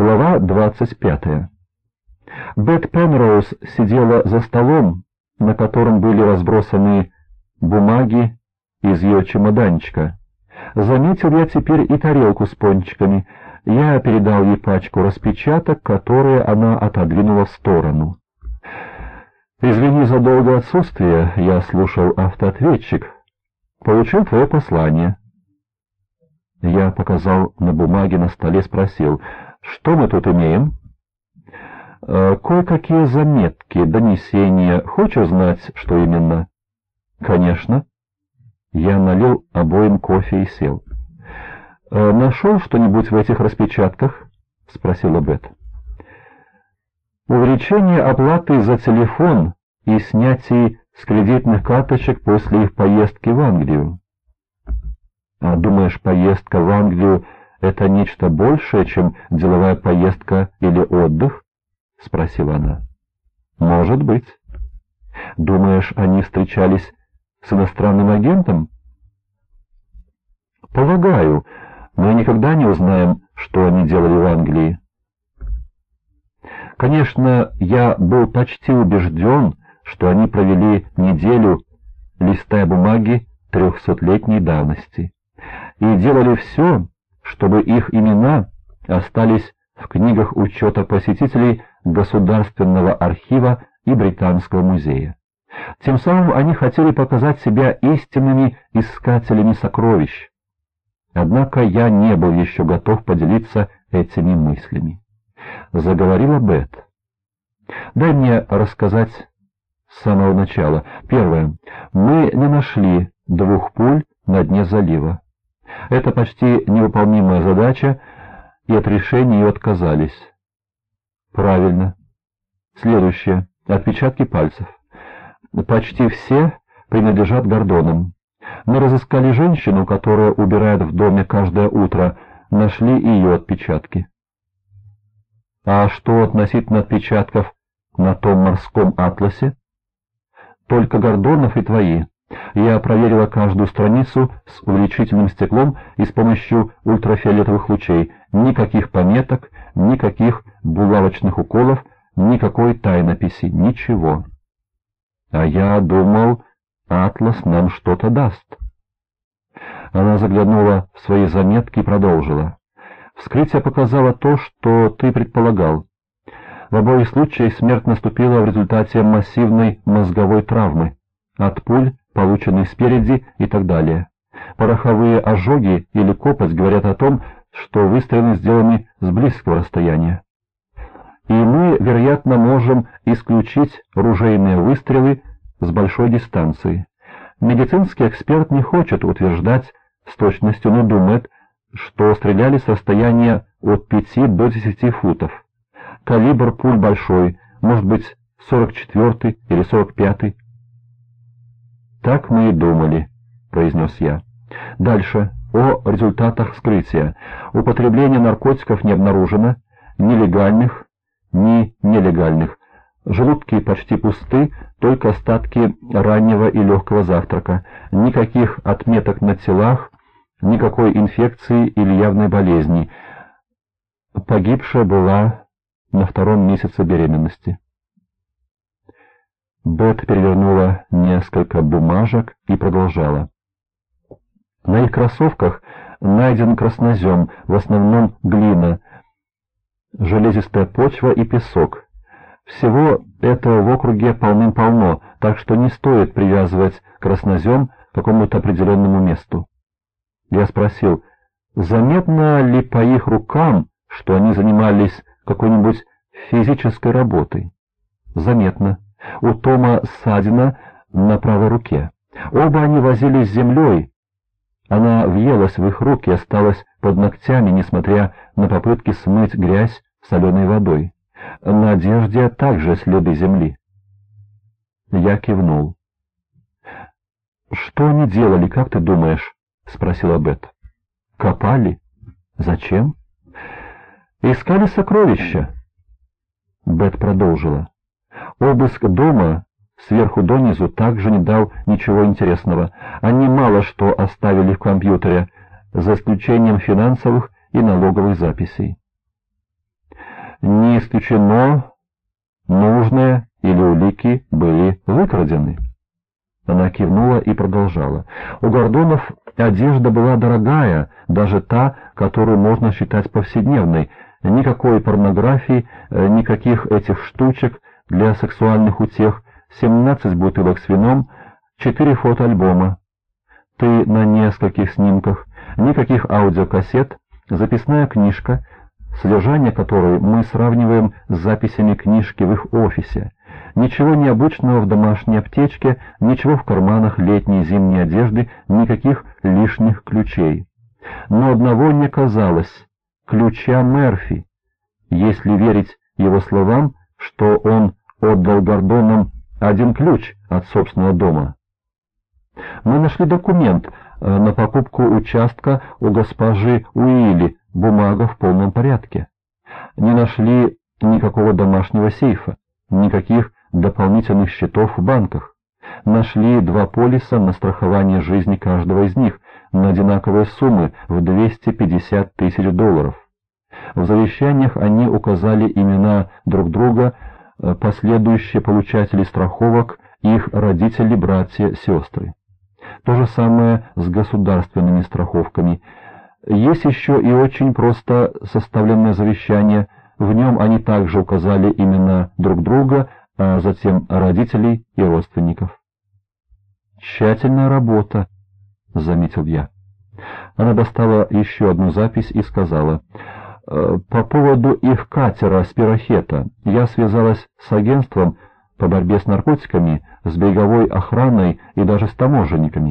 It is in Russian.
Глава 25. Бет Пенроуз сидела за столом, на котором были разбросаны бумаги из ее чемоданчика. Заметил я теперь и тарелку с пончиками. Я передал ей пачку распечаток, которые она отодвинула в сторону. «Извини за долгое отсутствие, я слушал автоответчик. Получил твое послание». Я показал на бумаге на столе, спросил, что мы тут имеем? Э, кое-какие заметки, донесения. Хочешь знать, что именно? Конечно. Я налил обоим кофе и сел. «Э, «Нашел что-нибудь в этих распечатках?» — спросила Бет. «Увеличение оплаты за телефон и снятие с кредитных карточек после их поездки в Англию. А думаешь, поездка в Англию — это нечто большее, чем деловая поездка или отдых?» — спросила она. «Может быть. Думаешь, они встречались с иностранным агентом?» «Полагаю, мы никогда не узнаем, что они делали в Англии». Конечно, я был почти убежден, что они провели неделю, листая бумаги трехсотлетней давности и делали все, чтобы их имена остались в книгах учета посетителей Государственного архива и Британского музея. Тем самым они хотели показать себя истинными искателями сокровищ. Однако я не был еще готов поделиться этими мыслями. Заговорила Бет. «Дай мне рассказать с самого начала. Первое. Мы не нашли двух пуль на дне залива. Это почти невыполнимая задача, и от решения ее отказались. Правильно. Следующее. Отпечатки пальцев. Почти все принадлежат Гордонам. Мы разыскали женщину, которая убирает в доме каждое утро, нашли ее отпечатки. А что относительно отпечатков на том морском атласе? Только Гордонов и твои. Я проверила каждую страницу с увеличительным стеклом и с помощью ультрафиолетовых лучей. Никаких пометок, никаких булавочных уколов, никакой тайнописи, ничего. А я думал, атлас нам что-то даст. Она заглянула в свои заметки и продолжила. Вскрытие показало то, что ты предполагал. В обоих случаях смерть наступила в результате массивной мозговой травмы, от пуль, полученных спереди и так далее. Пороховые ожоги или копоть говорят о том, что выстрелы сделаны с близкого расстояния. И мы, вероятно, можем исключить ружейные выстрелы с большой дистанции. Медицинский эксперт не хочет утверждать с точностью, но думает, что стреляли с расстояния от 5 до 10 футов. Калибр пуль большой, может быть 44 или 45. «Так мы и думали», — произнес я. Дальше. О результатах вскрытия. Употребление наркотиков не обнаружено, ни легальных, ни нелегальных. Желудки почти пусты, только остатки раннего и легкого завтрака. Никаких отметок на телах, никакой инфекции или явной болезни. Погибшая была на втором месяце беременности. Бет перевернула несколько бумажек и продолжала. На их кроссовках найден краснозем, в основном глина, железистая почва и песок. Всего этого в округе полным-полно, так что не стоит привязывать краснозем к какому-то определенному месту. Я спросил, заметно ли по их рукам, что они занимались какой-нибудь физической работой? Заметно. У Тома ссадина на правой руке. Оба они возились землей. Она въелась в их руки осталась под ногтями, несмотря на попытки смыть грязь соленой водой. На одежде также следы земли. Я кивнул. «Что они делали, как ты думаешь?» — спросила Бет. «Копали? Зачем?» «Искали сокровища». Бет продолжила. Обыск дома сверху донизу также не дал ничего интересного. Они мало что оставили в компьютере, за исключением финансовых и налоговых записей. исключено, нужные или улики были выкрадены. Она кивнула и продолжала. У Гордонов одежда была дорогая, даже та, которую можно считать повседневной. Никакой порнографии, э, никаких этих штучек для сексуальных утех, 17 бутылок с вином, 4 фотоальбома. Ты на нескольких снимках, никаких аудиокассет, записная книжка, содержание которой мы сравниваем с записями книжки в их офисе. Ничего необычного в домашней аптечке, ничего в карманах летней и зимней одежды, никаких лишних ключей. Но одного не казалось — ключа Мерфи. Если верить его словам, что он отдал Гордонам один ключ от собственного дома. Мы нашли документ э, на покупку участка у госпожи Уилли, бумага в полном порядке. Не нашли никакого домашнего сейфа, никаких дополнительных счетов в банках. Нашли два полиса на страхование жизни каждого из них на одинаковые суммы в 250 тысяч долларов. В завещаниях они указали имена друг друга, последующие получатели страховок, их родители, братья, сестры. То же самое с государственными страховками. Есть еще и очень просто составленное завещание. В нем они также указали имена друг друга, а затем родителей и родственников. «Тщательная работа», — заметил я. Она достала еще одну запись и сказала, «Э, «По поводу их катера «Спирохета» я связалась с агентством по борьбе с наркотиками, с береговой охраной и даже с таможенниками.